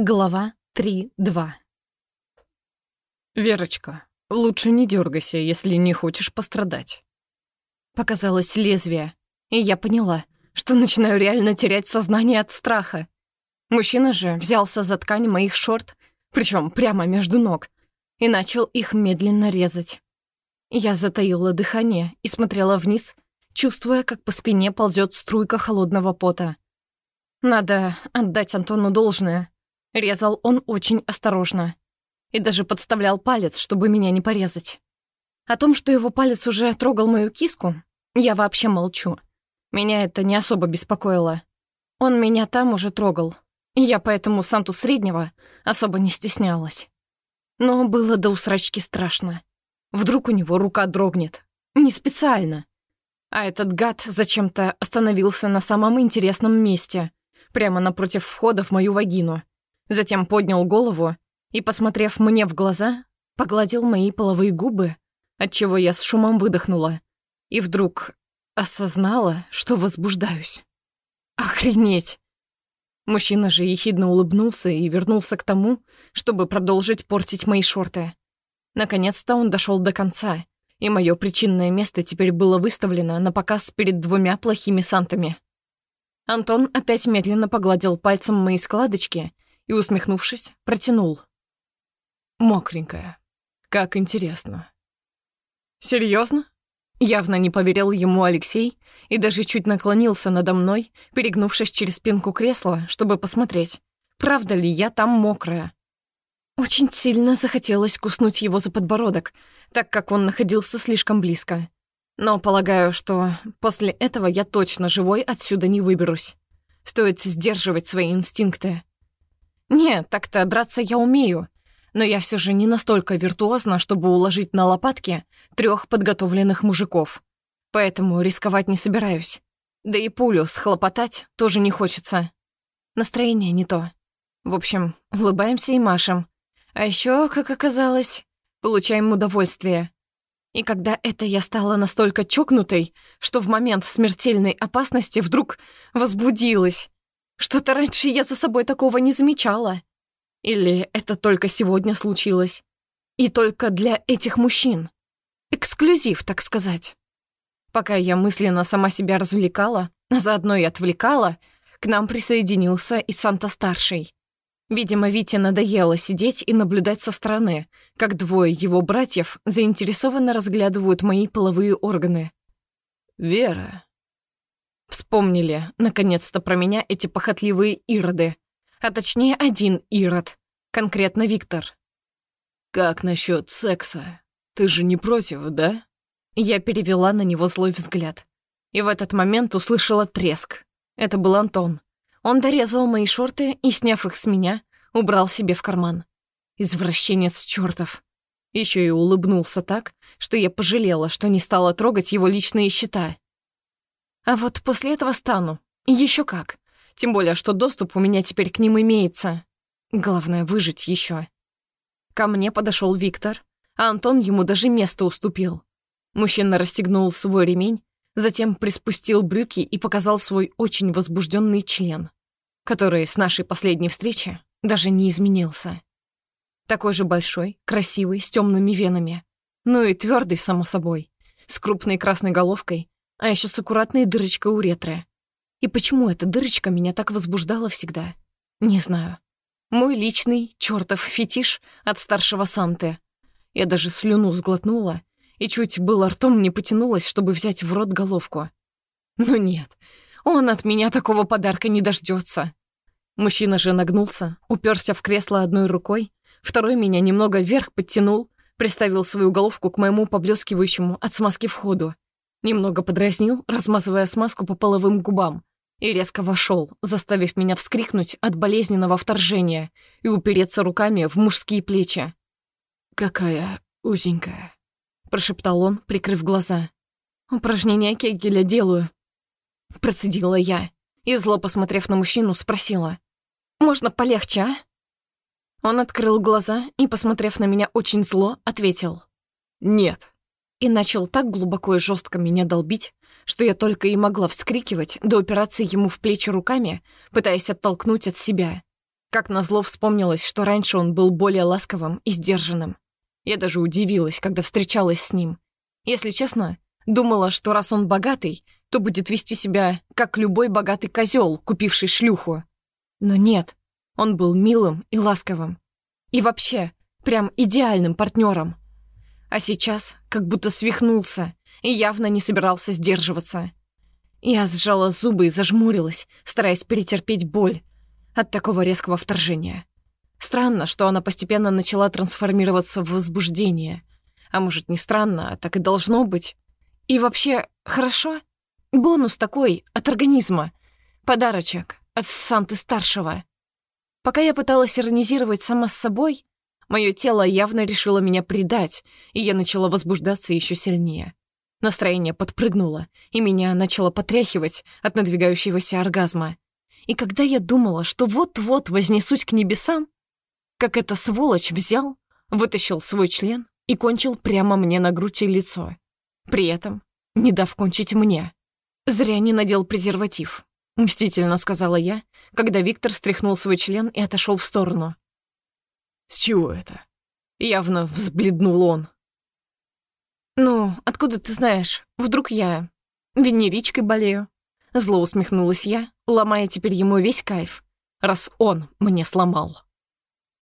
Глава 3.2 «Верочка, лучше не дергайся, если не хочешь пострадать». Показалось лезвие, и я поняла, что начинаю реально терять сознание от страха. Мужчина же взялся за ткань моих шорт, причем прямо между ног, и начал их медленно резать. Я затаила дыхание и смотрела вниз, чувствуя, как по спине ползет струйка холодного пота. Надо отдать Антону должное. Резал он очень осторожно. И даже подставлял палец, чтобы меня не порезать. О том, что его палец уже трогал мою киску, я вообще молчу. Меня это не особо беспокоило. Он меня там уже трогал, и я поэтому Санту Среднего особо не стеснялась. Но было до усрачки страшно. Вдруг у него рука дрогнет. Не специально. А этот гад зачем-то остановился на самом интересном месте, прямо напротив входа в мою вагину. Затем поднял голову и, посмотрев мне в глаза, погладил мои половые губы, отчего я с шумом выдохнула. И вдруг осознала, что возбуждаюсь. Охренеть! Мужчина же ехидно улыбнулся и вернулся к тому, чтобы продолжить портить мои шорты. Наконец-то он дошел до конца, и мое причинное место теперь было выставлено на показ перед двумя плохими сантами. Антон опять медленно погладил пальцем мои складочки и, усмехнувшись, протянул. «Мокренькая. Как интересно». «Серьезно?» Явно не поверил ему Алексей и даже чуть наклонился надо мной, перегнувшись через спинку кресла, чтобы посмотреть, правда ли я там мокрая. Очень сильно захотелось куснуть его за подбородок, так как он находился слишком близко. Но полагаю, что после этого я точно живой отсюда не выберусь. Стоит сдерживать свои инстинкты. Нет, так-то драться я умею, но я все же не настолько виртуозна, чтобы уложить на лопатки трех подготовленных мужиков. Поэтому рисковать не собираюсь. Да и пулю схлопотать тоже не хочется. Настроение не то. В общем, улыбаемся и машем. А еще, как оказалось, получаем удовольствие. И когда это я стала настолько чокнутой, что в момент смертельной опасности вдруг возбудилась. Что-то раньше я за собой такого не замечала. Или это только сегодня случилось? И только для этих мужчин. Эксклюзив, так сказать. Пока я мысленно сама себя развлекала, а заодно и отвлекала, к нам присоединился и Санта-старший. Видимо, Вите надоело сидеть и наблюдать со стороны, как двое его братьев заинтересованно разглядывают мои половые органы. «Вера», Вспомнили, наконец-то, про меня эти похотливые ироды. А точнее, один ирод. Конкретно Виктор. «Как насчет секса? Ты же не против, да?» Я перевела на него злой взгляд. И в этот момент услышала треск. Это был Антон. Он дорезал мои шорты и, сняв их с меня, убрал себе в карман. Извращенец чертов. Еще и улыбнулся так, что я пожалела, что не стала трогать его личные счета. А вот после этого стану. Еще как. Тем более, что доступ у меня теперь к ним имеется. Главное, выжить еще. Ко мне подошел Виктор, а Антон ему даже место уступил. Мужчина расстегнул свой ремень, затем приспустил брюки и показал свой очень возбужденный член, который с нашей последней встречи даже не изменился. Такой же большой, красивый, с темными венами. Ну и твердый, само собой, с крупной красной головкой а еще с аккуратной дырочкой у ретры. И почему эта дырочка меня так возбуждала всегда? Не знаю. Мой личный чертов фетиш от старшего Санты. Я даже слюну сглотнула и чуть было ртом не потянулась, чтобы взять в рот головку. Но нет, он от меня такого подарка не дождется. Мужчина же нагнулся, уперся в кресло одной рукой, второй меня немного вверх подтянул, приставил свою головку к моему поблескивающему от смазки входу Немного подразнил, размазывая смазку по половым губам, и резко вошел, заставив меня вскрикнуть от болезненного вторжения и упереться руками в мужские плечи. «Какая узенькая», — прошептал он, прикрыв глаза. «Упражнения Кегеля делаю», — процедила я, и, зло посмотрев на мужчину, спросила. «Можно полегче, а?» Он открыл глаза и, посмотрев на меня очень зло, ответил. «Нет» и начал так глубоко и жестко меня долбить, что я только и могла вскрикивать до операции ему в плечи руками, пытаясь оттолкнуть от себя. Как назло вспомнилось, что раньше он был более ласковым и сдержанным. Я даже удивилась, когда встречалась с ним. Если честно, думала, что раз он богатый, то будет вести себя, как любой богатый козел, купивший шлюху. Но нет, он был милым и ласковым. И вообще, прям идеальным партнером. А сейчас как будто свихнулся и явно не собирался сдерживаться. Я сжала зубы и зажмурилась, стараясь перетерпеть боль от такого резкого вторжения. Странно, что она постепенно начала трансформироваться в возбуждение. А может, не странно, а так и должно быть. И вообще, хорошо? Бонус такой от организма. Подарочек от Санты-старшего. Пока я пыталась иронизировать сама с собой, мое тело явно решило меня предать, и я начала возбуждаться еще сильнее. Настроение подпрыгнуло, и меня начало потряхивать от надвигающегося оргазма. И когда я думала, что вот-вот вознесусь к небесам, как эта сволочь взял, вытащил свой член и кончил прямо мне на грудь и лицо. При этом не дав кончить мне. Зря не надел презерватив. Мстительно сказала я, когда Виктор стряхнул свой член и отошел в сторону. «С чего это?» Явно взбледнул он. «Ну, откуда ты знаешь? Вдруг я венеричкой болею?» Зло усмехнулась я, ломая теперь ему весь кайф, раз он мне сломал.